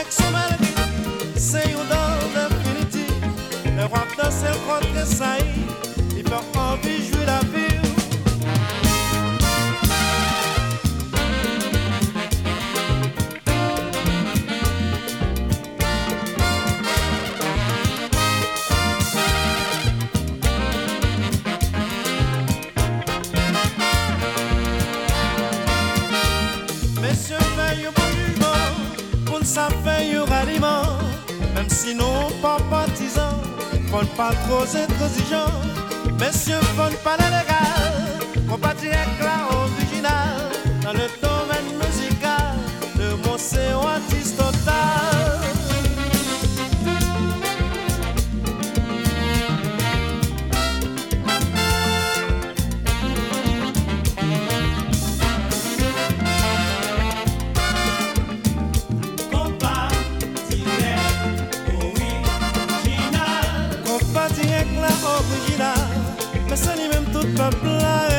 É Sem o dó da yon é definitiv, ne wap dan sel kote sayi du ralliement, même si non pas partisans, font pas trop intransigeants, messieurs font pas la légale, compatis avec la originale, dans le temps. pepla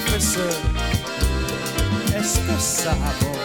professeur é Est-ce que ça va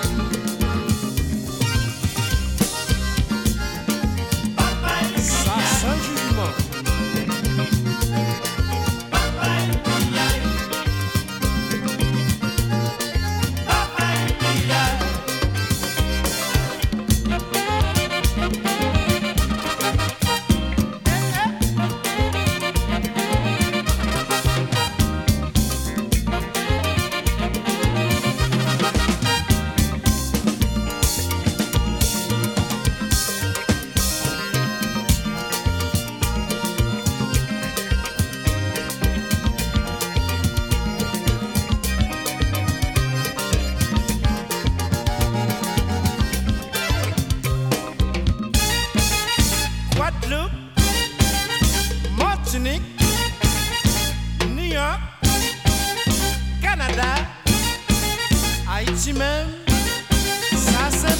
Martinique, New York, Canada, Haïti même. Ça c'est